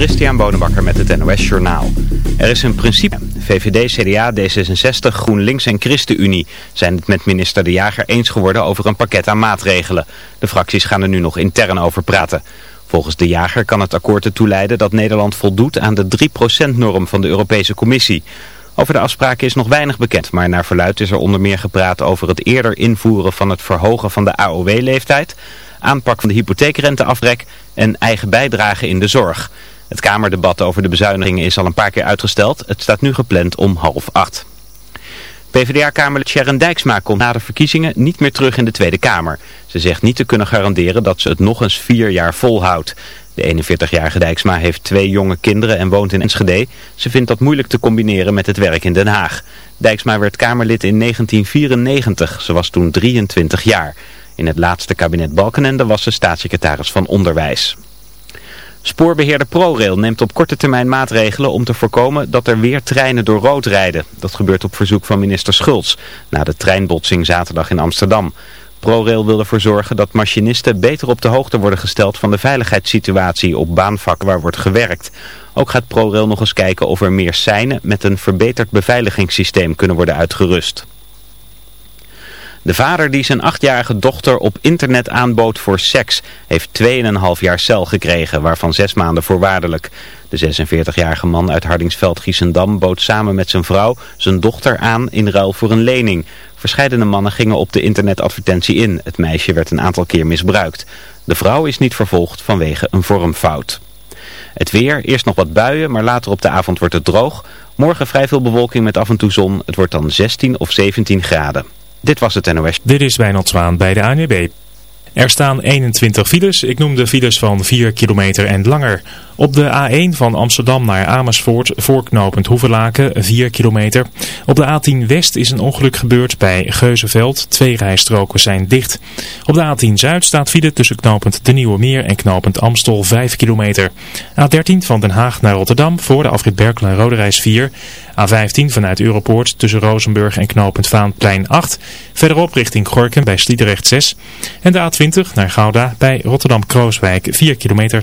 Christian Bonenbakker met het NOS Journaal. Er is een principe. VVD, CDA, D66, GroenLinks en ChristenUnie zijn het met minister De Jager eens geworden over een pakket aan maatregelen. De fracties gaan er nu nog intern over praten. Volgens De Jager kan het akkoord ertoe leiden dat Nederland voldoet aan de 3%-norm van de Europese Commissie. Over de afspraken is nog weinig bekend, maar naar verluid is er onder meer gepraat over het eerder invoeren van het verhogen van de AOW-leeftijd, aanpak van de hypotheekrenteaftrek en eigen bijdrage in de zorg. Het Kamerdebat over de bezuinigingen is al een paar keer uitgesteld. Het staat nu gepland om half acht. PvdA-kamerlid Sharon Dijksma komt na de verkiezingen niet meer terug in de Tweede Kamer. Ze zegt niet te kunnen garanderen dat ze het nog eens vier jaar volhoudt. De 41-jarige Dijksma heeft twee jonge kinderen en woont in Enschede. Ze vindt dat moeilijk te combineren met het werk in Den Haag. Dijksma werd Kamerlid in 1994. Ze was toen 23 jaar. In het laatste kabinet Balkenende was ze staatssecretaris van Onderwijs. Spoorbeheerder ProRail neemt op korte termijn maatregelen om te voorkomen dat er weer treinen door rood rijden. Dat gebeurt op verzoek van minister Schultz na de treinbotsing zaterdag in Amsterdam. ProRail wil ervoor zorgen dat machinisten beter op de hoogte worden gesteld van de veiligheidssituatie op baanvakken waar wordt gewerkt. Ook gaat ProRail nog eens kijken of er meer seinen met een verbeterd beveiligingssysteem kunnen worden uitgerust. De vader die zijn achtjarige dochter op internet aanbood voor seks heeft 2,5 jaar cel gekregen, waarvan 6 maanden voorwaardelijk. De 46-jarige man uit Hardingsveld-Giessendam bood samen met zijn vrouw zijn dochter aan in ruil voor een lening. Verscheidene mannen gingen op de internetadvertentie in. Het meisje werd een aantal keer misbruikt. De vrouw is niet vervolgd vanwege een vormfout. Het weer, eerst nog wat buien, maar later op de avond wordt het droog. Morgen vrij veel bewolking met af en toe zon. Het wordt dan 16 of 17 graden. Dit was het NOS. Dit is Wijnald Zwaan bij de ANWB. Er staan 21 files. Ik noem de files van 4 kilometer en langer. Op de A1 van Amsterdam naar Amersfoort, voorknopend Hoevelaken, 4 kilometer. Op de A10 West is een ongeluk gebeurd bij Geuzenveld. Twee rijstroken zijn dicht. Op de A10 Zuid staat file tussen knopend De Nieuwe Meer en knopend Amstel 5 kilometer. A13 van Den Haag naar Rotterdam voor de afrit Berkel en Roderijs 4. A15 vanuit Europoort tussen Rozenburg en knopend Vaanplein 8. Verderop richting Gorken bij Sliedrecht 6. En de A20 naar Gouda bij Rotterdam-Krooswijk 4 kilometer.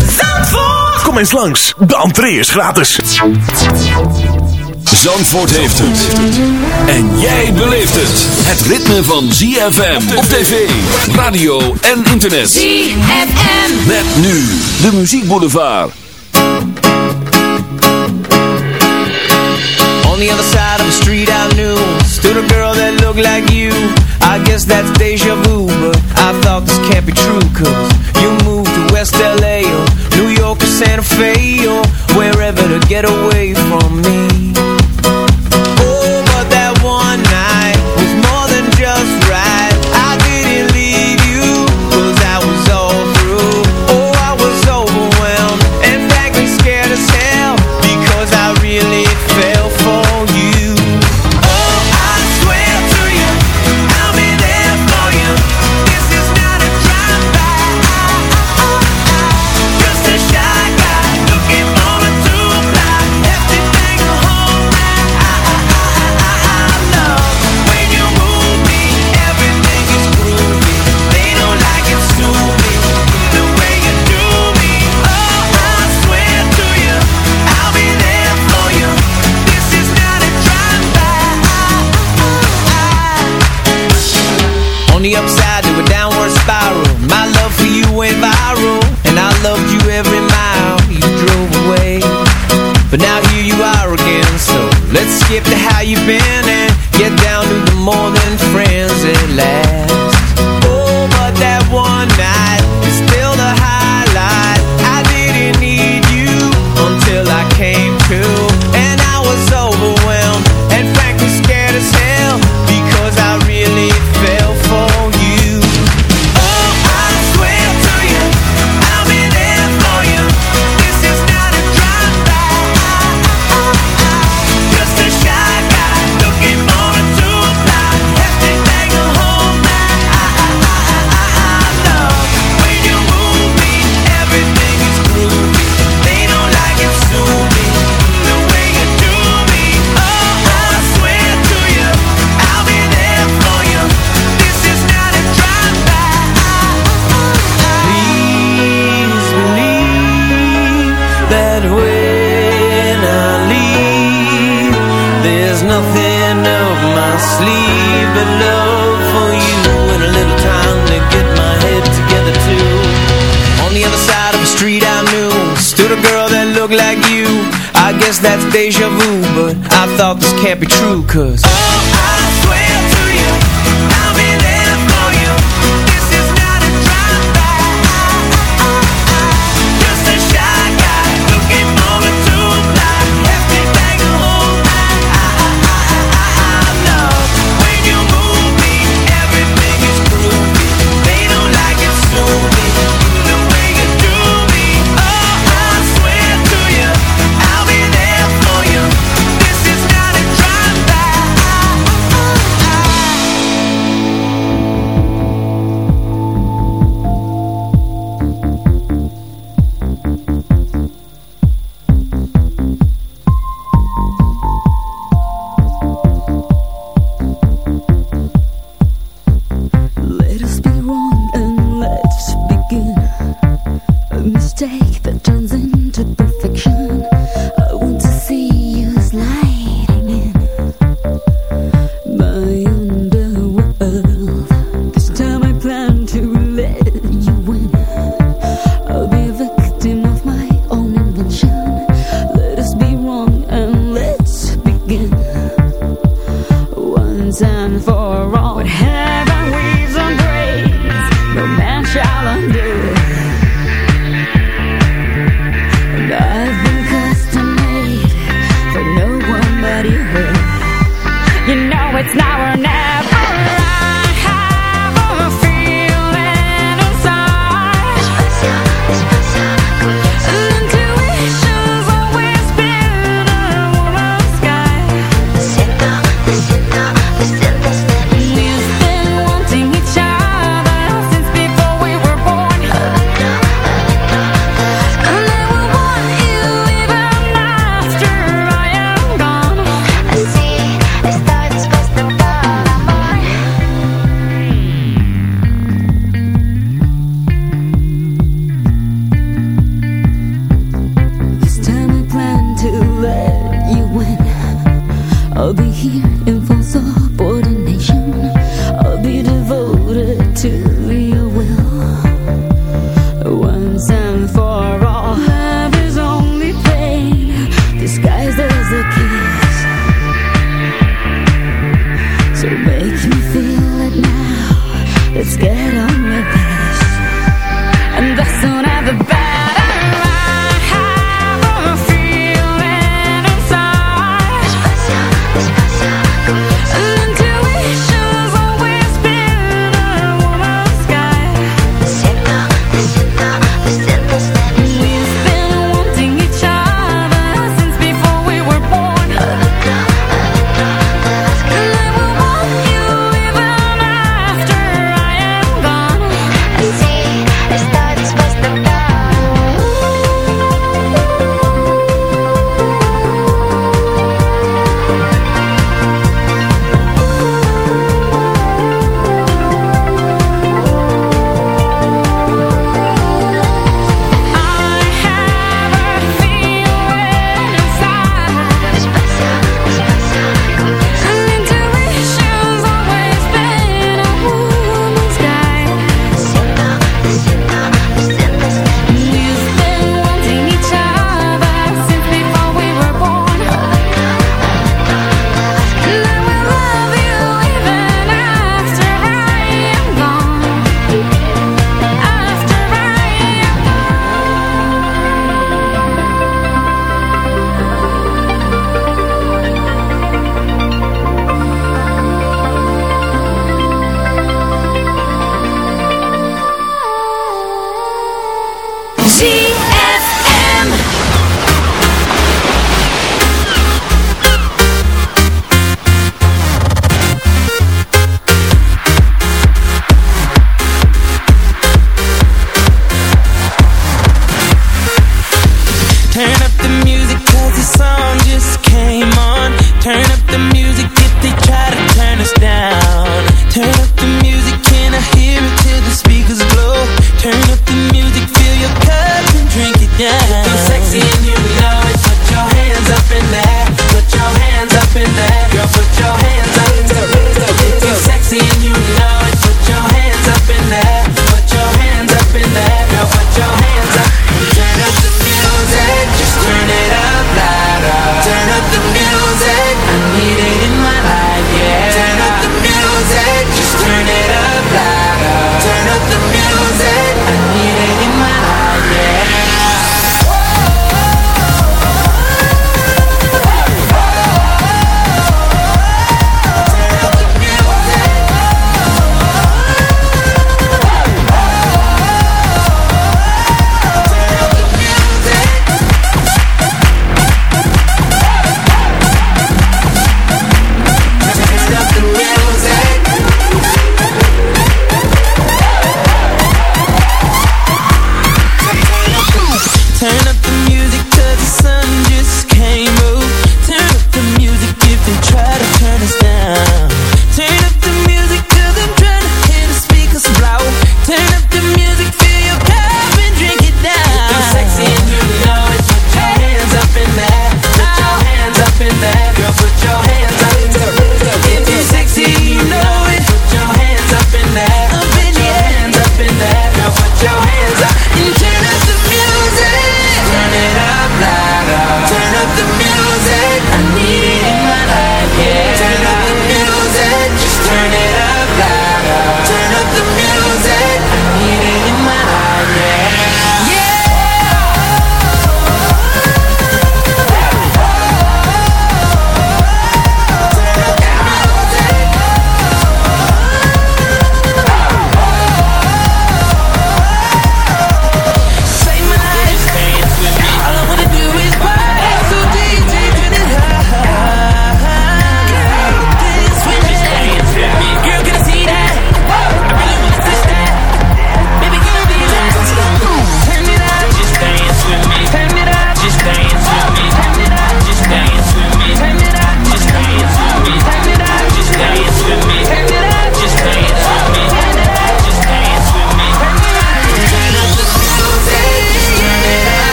Zandvoort. Kom eens langs, de entree is gratis. Zandvoort heeft het. En jij beleeft het. Het ritme van ZFM op tv, radio en internet. ZFM. Met nu de muziekboulevard. On the other side of the street I knew Stood a girl that looked like you I guess that's deja vu But I thought this can't be true Cause get away can't be true, cause. Oh, I swear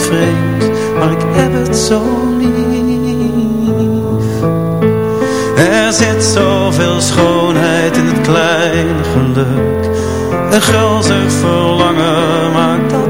vreemd, maar ik heb het zo lief. Er zit zoveel schoonheid in het kleine geluk. Een gulzig verlangen maakt dat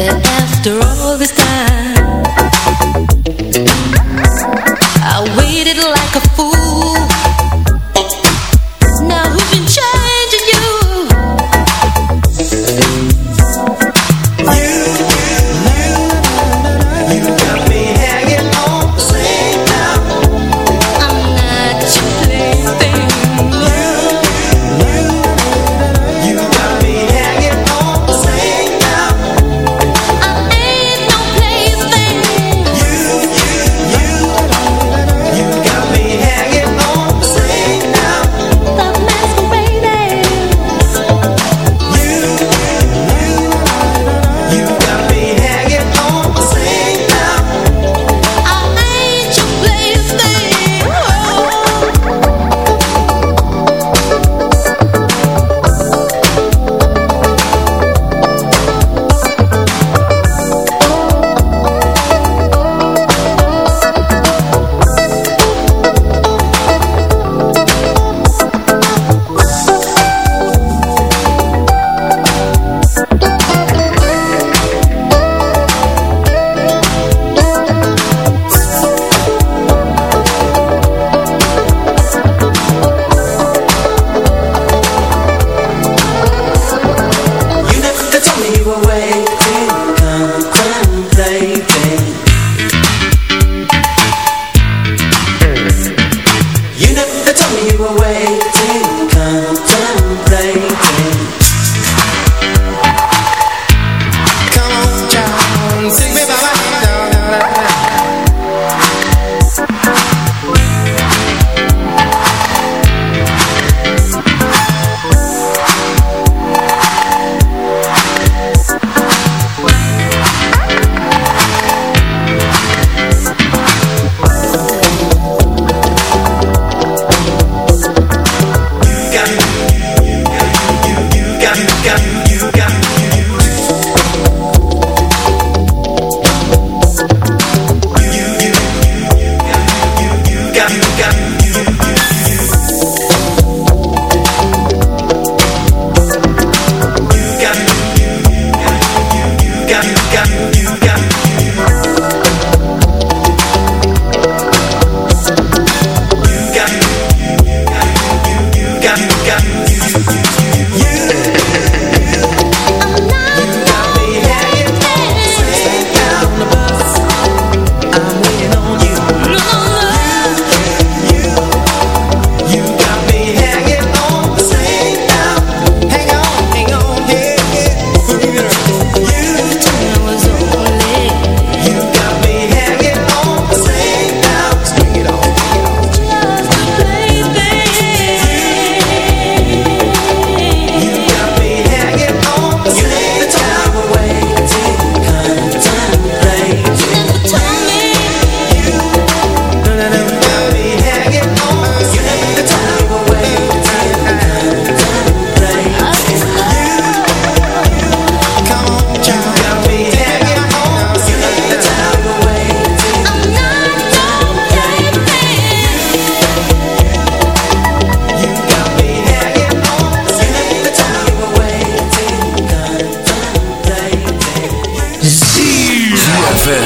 that after all this time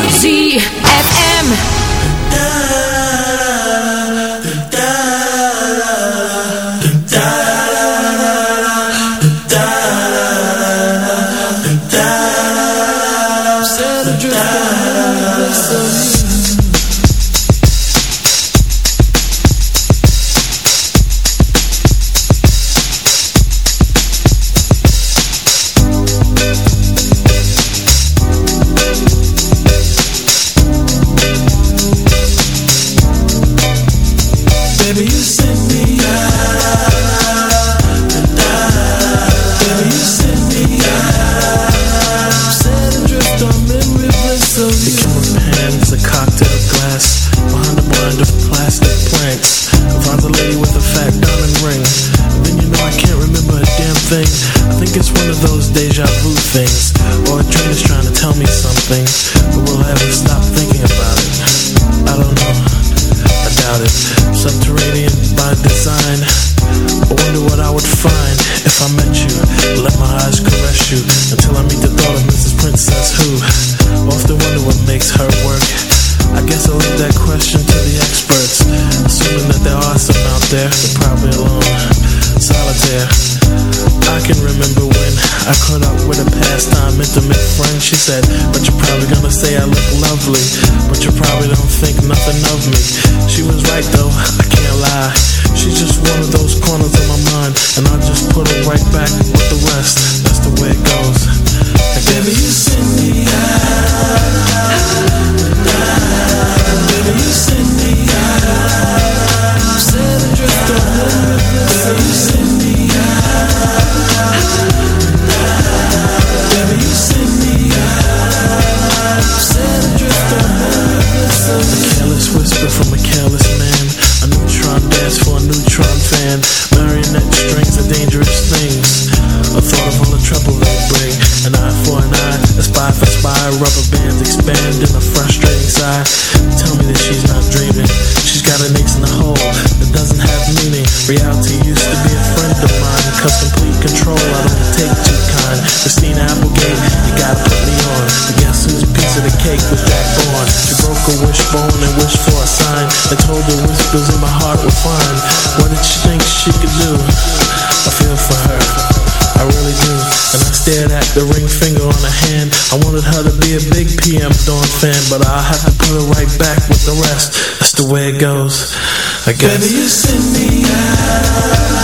ZFM. Dawn fan, but I'll have to put it right back with the rest. That's the way it goes, I guess. Baby, you send me out.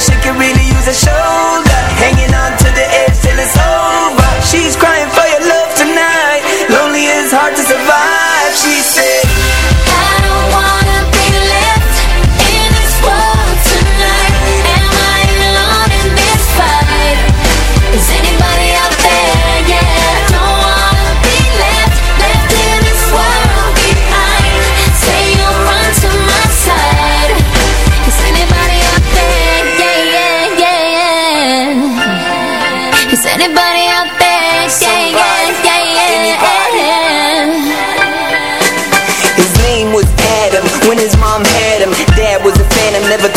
she can really use a shoulder